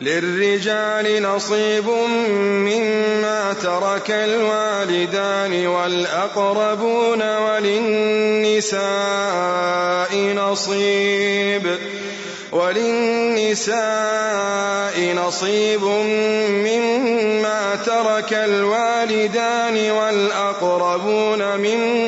للرجال نصيب مما ترك الوالدان والأقربون وللنساء نصيب وللنساء نصيب مما ترك الوالدان والأقربون مما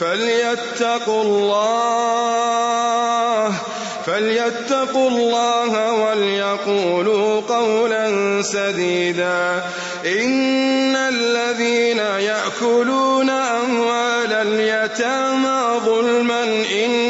فليتقوا الله فليتقوا الله وليقولوا قولا سديدا. إن الذين يأكلون أموال اليتامى ظلما إنما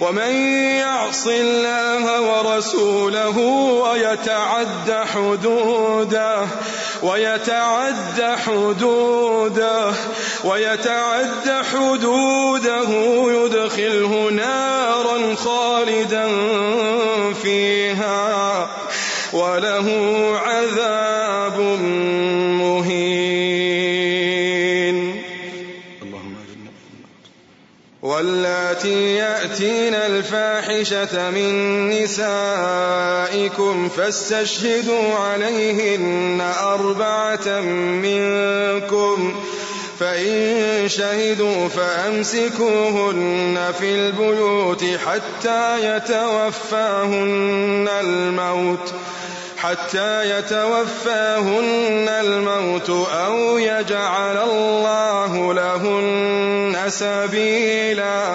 ومن يعص الله ورسوله ويتعد حدوده ويتعد حدوده ويتعد حدوده يدخله نارا خالدا فيها وله عذاب مهين. اللهم واللاتي يأتين الفاحشة من نسائكم فاستشهدوا عليهن أربعة منكم فإن شهدوا فأمسكوهن في البيوت حتى يتوفاهن الموت حتى يتوفاهن الموت أو يجعل الله لهن سبيلا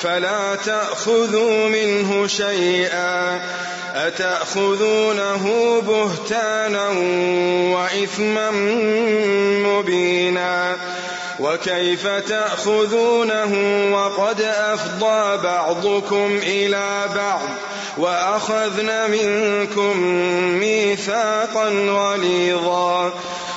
فلا تأخذوا منه شيئا أتأخذونه بهتانا وإثما مبينا وكيف تأخذونه وقد أفضى بعضكم إلى بعض وأخذن منكم ميثاقا غليظا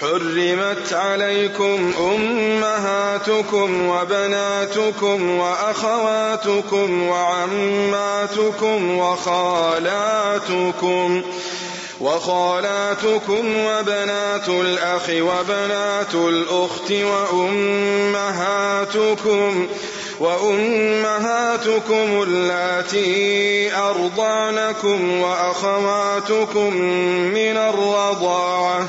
حرمت عليكم أمهاتكم وبناتكم وأخواتكم وعماتكم وخالاتكم وخالاتكم وبنات الأخ وبنات الأخت وأمهاتكم وأمهاتكم اللاتي أرضعنكم وأخواتكم من الرضاعة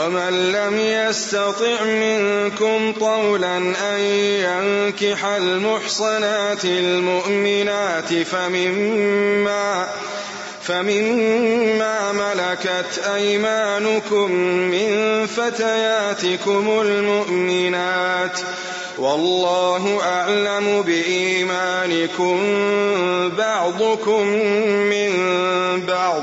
ومن لم يستطع منكم طولا أن ينكح المحصنات المؤمنات فمما فمما ملكت أيمانكم من فتياتكم المؤمنات والله أعلم بإيمانكم بعضكم من بعض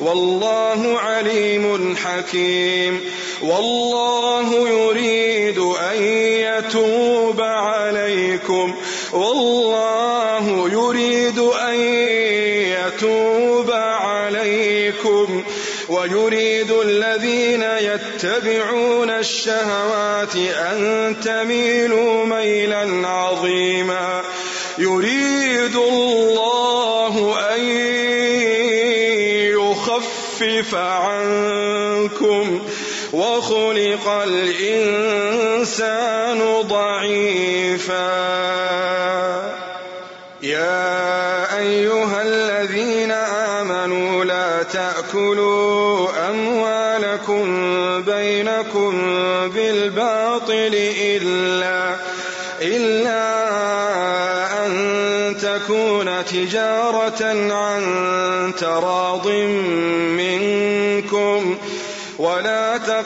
والله عليم حكيم. والله يريد أن يتوب عليكم. والله يريد أن يتوب عليكم. ويريد الذين يتبعون الشهوات أن تميلوا ميلا عظيما. يخفف عنكم وخلق الإنسان ضعيفا. يا أيها الذين آمنوا لا تأكلوا أموالكم بينكم بالباطل إلا إلا أن تكون تجارة عن تراض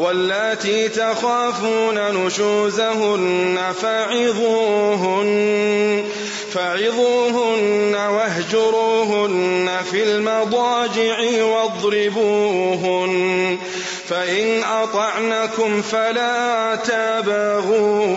واللاتي تخافون نشوزهن فعظوهن فعظوهن واهجروهن في المضاجع واضربوهن فإن أطعنكم فلا تبغوا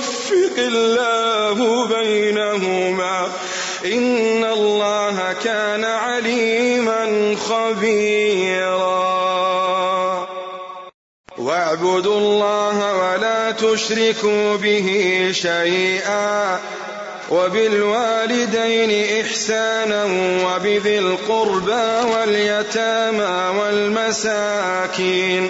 الله بينهما. إن الله كان عليما خبيرا. واعبدوا الله ولا تشركوا به شيئا. وبالوالدين إحسانا وبذي القربى واليتامى والمساكين.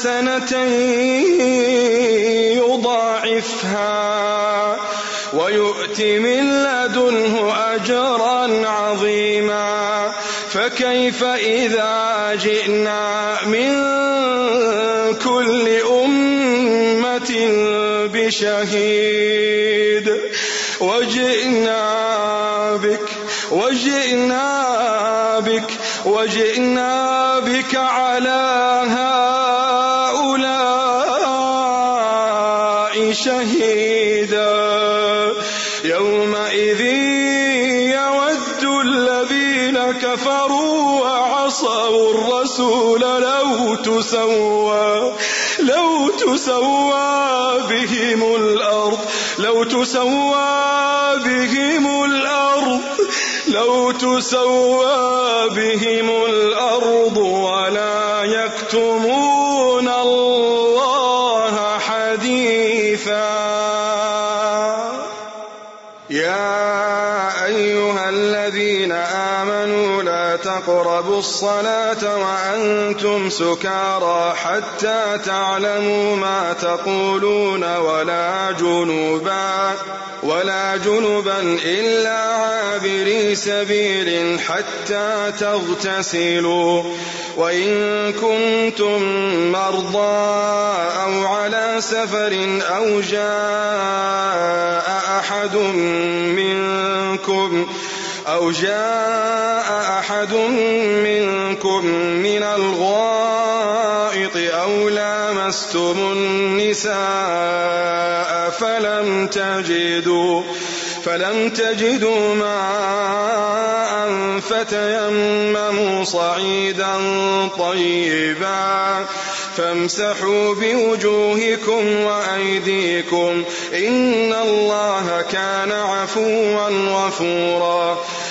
حسنة يضاعفها ويؤت من لدنه أجرا عظيما فكيف إذا جئنا من كل أمة بشهيد وجئنا تسوى بهم الأرض لو تسوى بهم الأرض لو تسوى بهم الأرض ولا يكتمون تقربوا الصلاة وأنتم سكارى حتى تعلموا ما تقولون ولا جنوبا ولا جنبا إلا عابري سبيل حتى تغتسلوا وإن كنتم مرضى أو على سفر أو جاء أحد منكم أو جاء أحد منكم من الغائط أو لامستم النساء فلم تجدوا فلم تجدوا ماء فتيمموا صعيدا طيبا. فامسحوا بوجوهكم وأيديكم إن الله كان عفوا غفورا.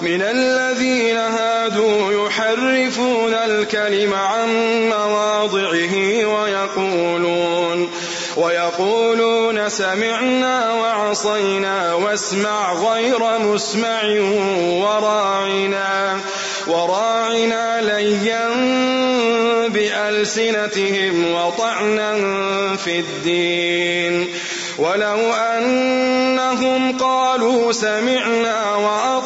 من الذين هادوا يحرفون الكلم عن مواضعه ويقولون ويقولون سمعنا وعصينا واسمع غير مسمع وراعنا وراعنا ليا بألسنتهم وطعنا في الدين ولو أنهم قالوا سمعنا وأطعنا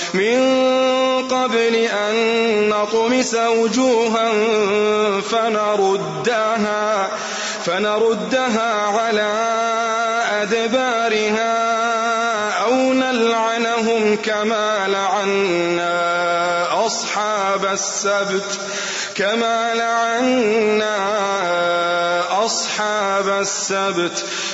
من قبل أن نطمس وجوها فنردها فنردها على أدبارها أو نلعنهم كما لعنا أصحاب السبت كما لعنا أصحاب السبت.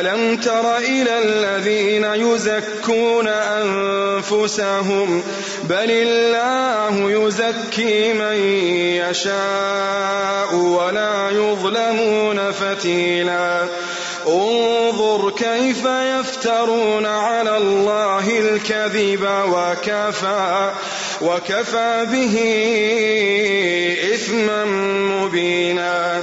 ألم تر إلى الذين يزكون أنفسهم بل الله يزكي من يشاء ولا يظلمون فتيلا انظر كيف يفترون على الله الكذب وكفى وكفى به إثما مبينا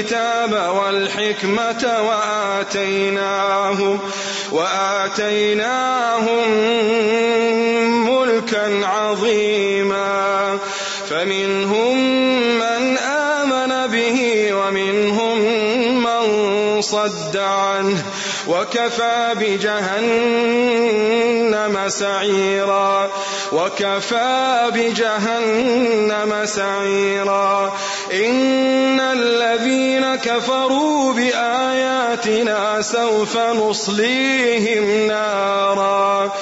الكتاب والحكمة وآتيناهم وآتيناهم ملكا عظيما. فمنهم من آمن به ومنهم من صد عنه. وكفى بجهنم سعيرا. وكفى بجهنم سعيرا. إن الذين كفروا بآياتنا سوف نصليهم نارا.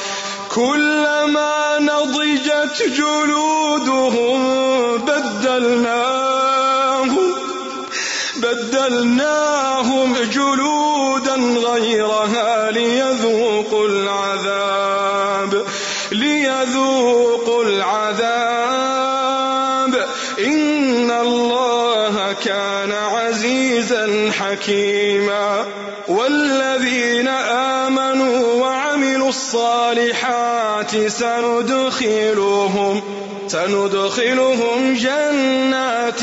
كلما نضجت جلودهم بدلناهم بدلناهم جلودا غيرها ليذوقوا العذاب ليذوقوا العذاب. إن الله كان عزيزا حكيما. والذين آمنوا وعملوا الصالحات سندخلهم سندخلهم جنات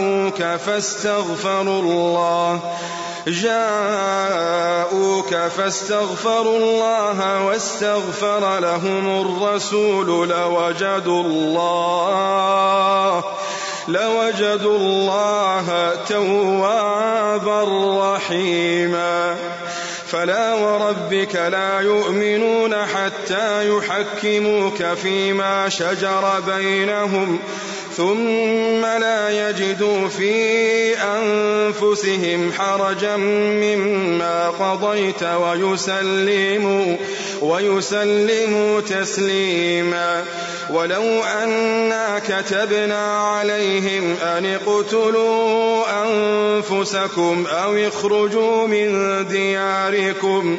جاءوك فاستغفروا الله. جاءوك فاستغفروا الله واستغفر لهم الرسول لوجدوا الله لوجدوا الله توابا رحيما. فلا وربك لا يؤمنون حتى يحكموك فيما شجر بينهم. ثم لا يجدوا في أنفسهم حرجا مما قضيت ويسلموا ويسلموا تسليما. ولو أنا كتبنا عليهم أن اقتلوا أنفسكم أو اخرجوا من دياركم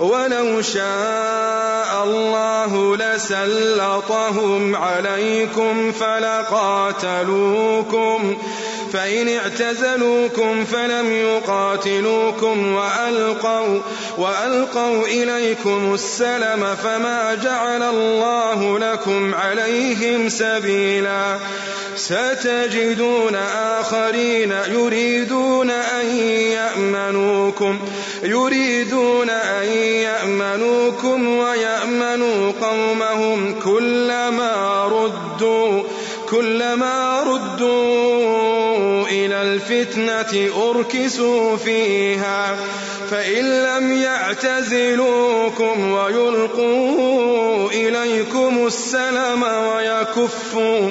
ولو شاء الله لسلطهم عليكم فلقاتلوكم فإن اعتزلوكم فلم يقاتلوكم وألقوا, وألقوا إليكم السلم فما جعل الله لكم عليهم سبيلا. ستجدون آخرين يريدون أن يأمنوكم. يريدون أن يأمنوكم ويأمنوا قومهم كلما ردوا كلما ردوا إلى الفتنة أركسوا فيها فإن لم يعتزلوكم ويلقوا إليكم السلم ويكفوا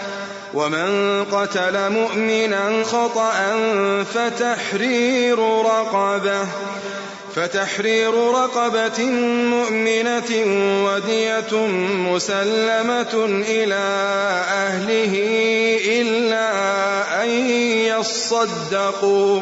ومن قتل مؤمنا خطأ فتحرير رقبه فتحرير رقبة مؤمنة ودية مسلمة إلى أهله إلا أن يصدقوا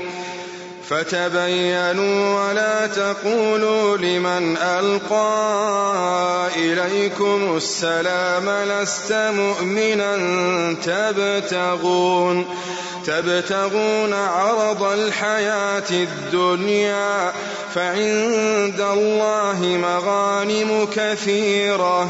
فتبينوا ولا تقولوا لمن ألقى إليكم السلام لست مؤمنا تبتغون تبتغون عرض الحياة الدنيا فعند الله مغانم كثيرة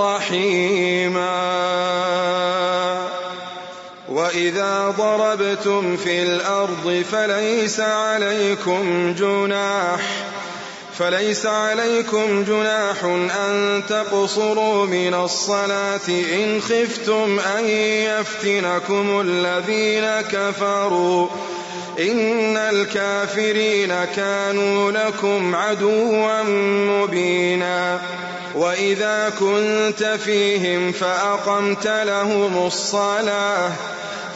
ضربتم في الأرض فليس عليكم جناح فليس عليكم جناح أن تقصروا من الصلاة إن خفتم أن يفتنكم الذين كفروا إن الكافرين كانوا لكم عدوا مبينا وإذا كنت فيهم فأقمت لهم الصلاة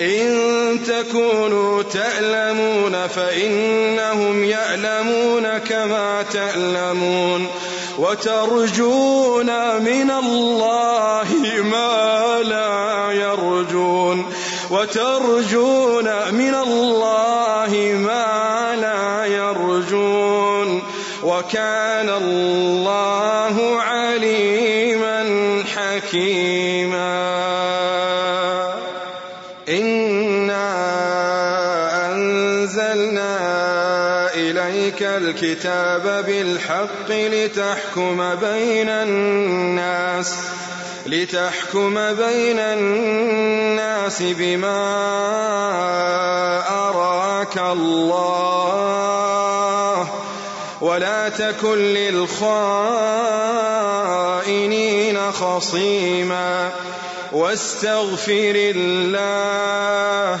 إن تكونوا تألمون فإنهم يألمون كما تألمون وترجون من الله ما لا يرجون وترجون من الله ما لا يرجون وكان الكتاب بالحق لتحكم بين الناس لتحكم بين الناس بما أراك الله. ولا تكن للخائنين خصيما. واستغفر الله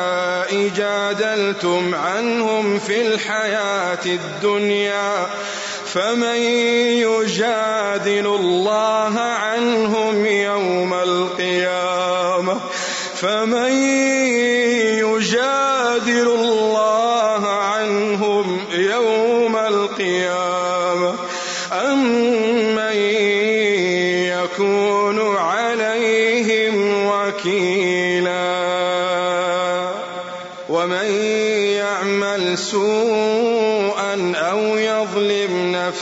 جادلتم عنهم في الحياة الدنيا فمن يجادل الله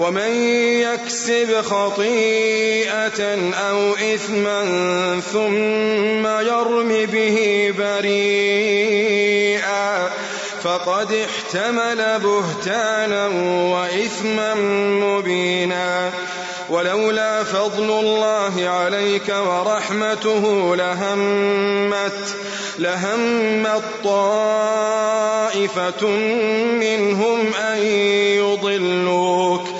ومن يكسب خطيئة أو إثما ثم يرم به بريئا فقد احتمل بهتانا وإثما مبينا ولولا فضل الله عليك ورحمته لهمت لهمت طائفة منهم أن يضلوك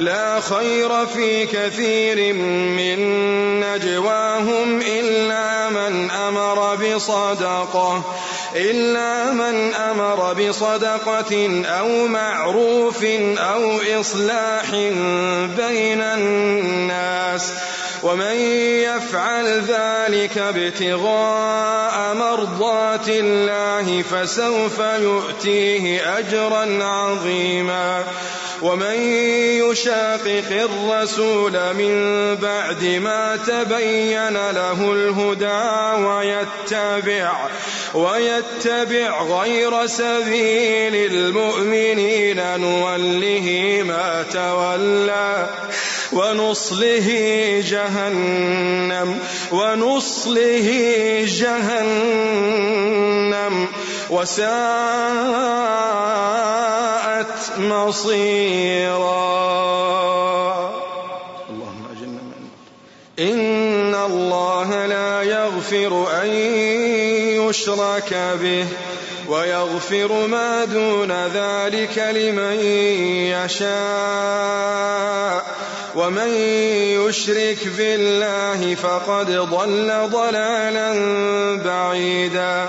لا خير في كثير من نجواهم إلا من أمر بصدقة إلا من أمر بصدقة أو معروف أو إصلاح بين الناس ومن يفعل ذلك ابتغاء مرضات الله فسوف يؤتيه أجرا عظيما. ومن يشاقق الرسول من بعد ما تبين له الهدى ويتبع ويتبع غير سبيل المؤمنين نوله ما تولى ونصله جهنم ونصله جهنم وساءت مصيرا. اللهم أجلنا من إن الله لا يغفر أن يشرك به ويغفر ما دون ذلك لمن يشاء. ومن يشرك بالله فقد ضل ضلالا بعيدا.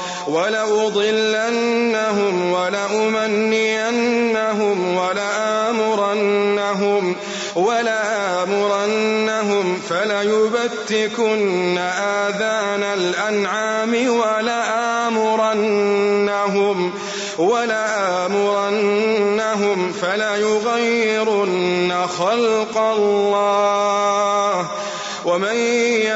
ولأضلنهم ولأمنينهم ولآمرنهم ولآمرنهم فليبتكن آذان الأنعام ولآمرنهم ولآمرنهم فليغيرن خلق الله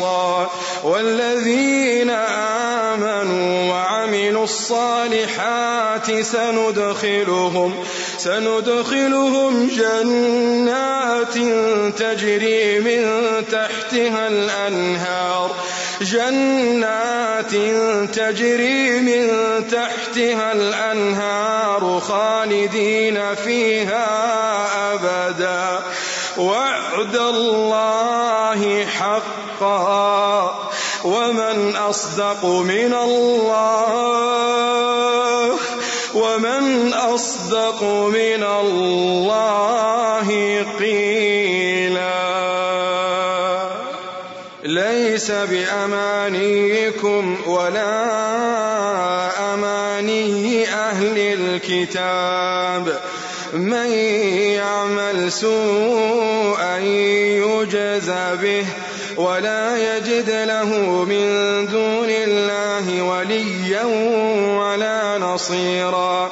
محيصا والذين آمنوا وعملوا الصالحات سندخلهم سندخلهم جنات تجري من تحتها الأنهار جنات تجري من تحتها الأنهار خالدين فيها أبدا وعد الله حقا ومن أصدق من الله ومن أصدق من الله قيلا ليس بأمانيكم ولا أماني أهل الكتاب من يعمل سوءا يجز به ولا يجد له من دون الله وليا ولا نصيرا.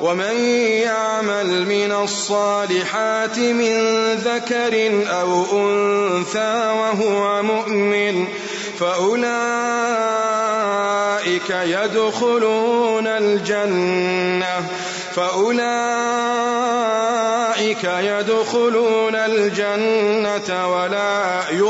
ومن يعمل من الصالحات من ذكر أو أنثى وهو مؤمن فأولئك يدخلون الجنة. فأولئك يدخلون الجنة ولا يظلمون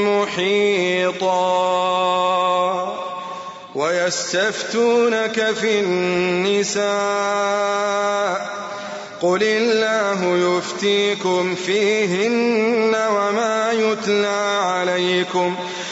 محيطا ويستفتونك في النساء قل الله يفتيكم فيهن وما يتلى عليكم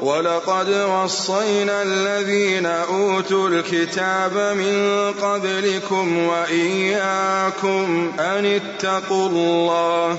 ولقد وصينا الذين أوتوا الكتاب من قبلكم وإياكم أن اتقوا الله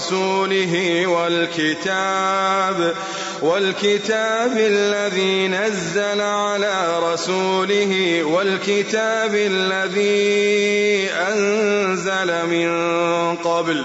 ورسوله والكتاب والكتاب الذي نزل على رسوله والكتاب الذي أنزل من قبل.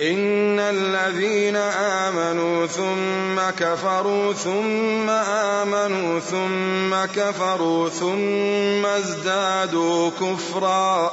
إن الذين آمنوا ثم كفروا ثم آمنوا ثم كفروا ثم ازدادوا كفرا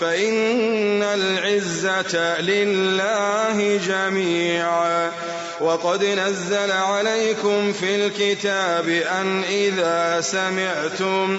فإن العزة لله جميعا. وقد نزل عليكم في الكتاب أن إذا سمعتم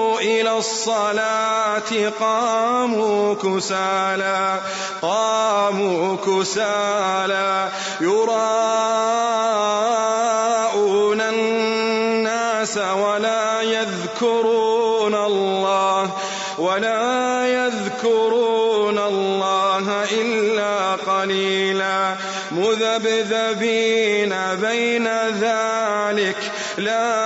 الصلاة قاموا كسالى قاموا كسالى يراءون الناس ولا يذكرون الله ولا يذكرون الله إلا قليلا. مذبذبين بين ذلك لا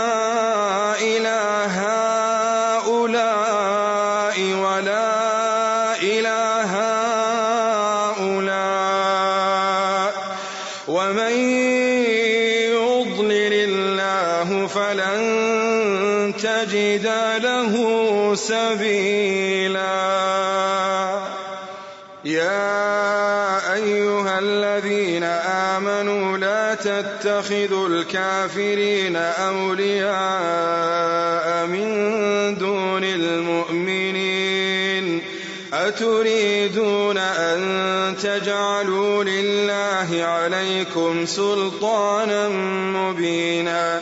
تتخذوا الكافرين أولياء من دون المؤمنين أتريدون أن تجعلوا لله عليكم سلطانا مبينا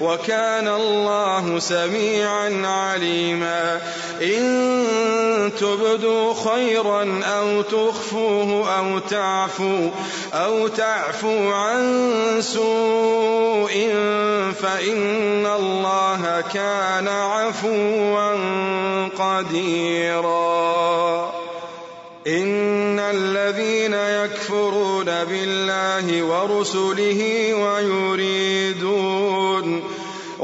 وكان الله سميعا عليما. إن تبدوا خيرا أو تخفوه أو تعفوا أو تعفوا عن سوء فإن الله كان عفوا قديرا. إن الذين يكفرون بالله ورسله ويريدون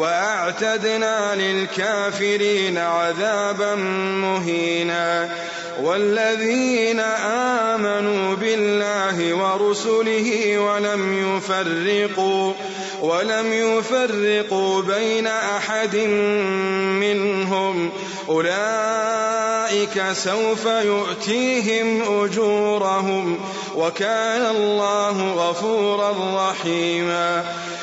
وأعتدنا للكافرين عذابا مهينا. والذين آمنوا بالله ورسله ولم يفرقوا ولم يفرقوا بين أحد منهم. أولئك سوف يؤتيهم أجورهم وكان الله غفورا رحيما.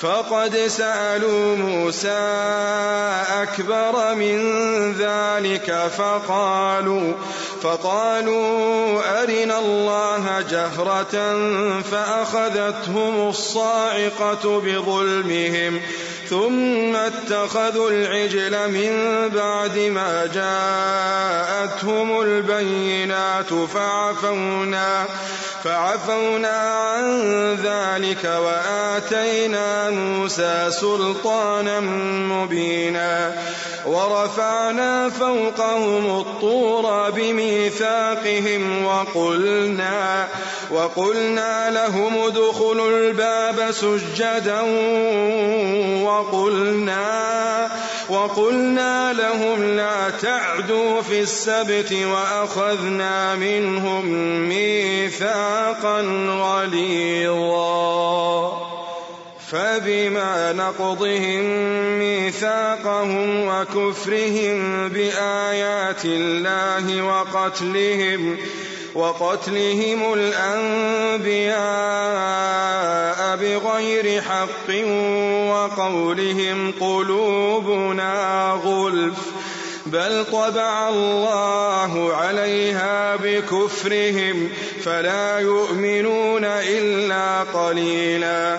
فقد سألوا موسى أكبر من ذلك فقالوا فقالوا أرنا الله جهرة فأخذتهم الصاعقة بظلمهم ثم اتخذوا العجل من بعد ما جاءتهم البينات فعفونا فعفونا عن ذلك وآتينا موسى سلطانا مبينا ورفعنا فوقهم الطور بميثاقهم وقلنا وقلنا لهم ادخلوا الباب سجدا وقلنا وقلنا لهم لا تعدوا في السبت وأخذنا منهم ميثاقا غليظا فبما نقضهم ميثاقهم وكفرهم بآيات الله وقتلهم وقتلهم الأنبياء بغير حق وقولهم قلوبنا غلف بل طبع الله عليها بكفرهم فلا يؤمنون إلا قليلا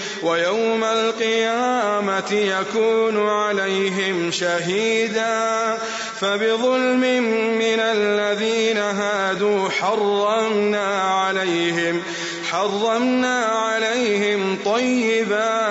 ويوم القيامة يكون عليهم شهيدا فبظلم من الذين هادوا حرمنا عليهم حرمنا عليهم طيبات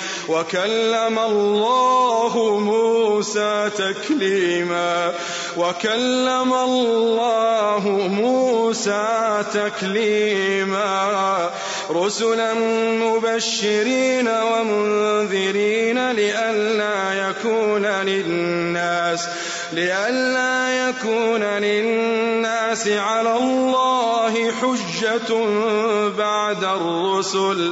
وكلم الله موسى تكليما. وكلم الله موسى تكليما. رسلا مبشرين ومنذرين لئلا يكون للناس لئلا يكون للناس على الله حجة بعد الرسل.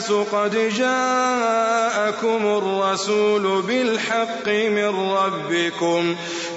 الناس قد جاءكم الرسول بالحق من ربكم.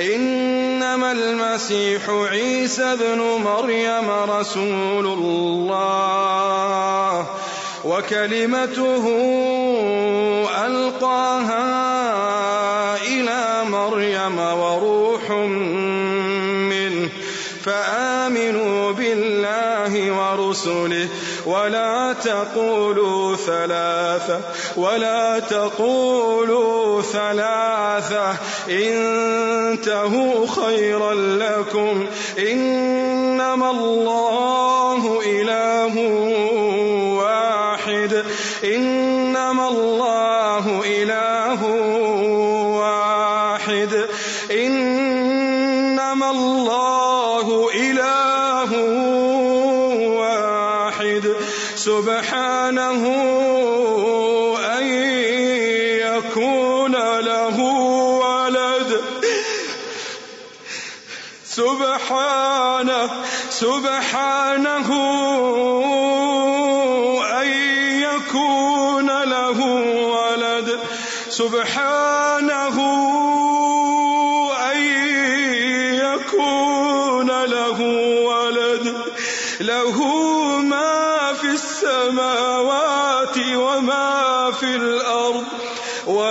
إنما المسيح عيسى ابن مريم رسول الله وكلمته ألقاها إلى مريم وروح منه فآمنوا بالله ورسله. ولا تقولوا ثلاثة ولا تقولوا ثلاثة. انتهوا خيرا لكم. إنما الله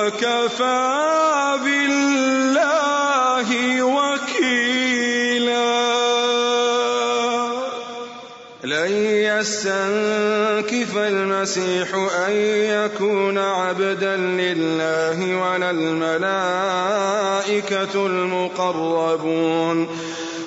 وكفى بالله وكيلا. لن يستنكف المسيح أن يكون عبدا لله ولا الملائكة المقربون.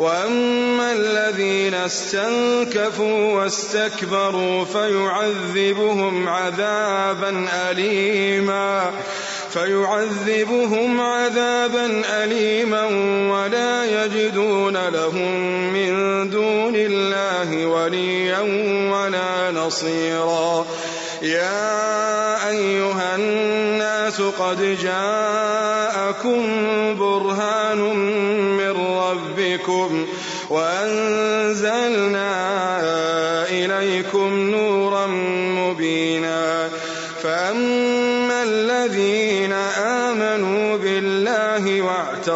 وأما الذين استنكفوا واستكبروا فيعذبهم عذابا أليما فيعذبهم عذابا أليما ولا يجدون لهم من دون الله وليا ولا نصيرا يا أيها الناس قد جاءكم برهان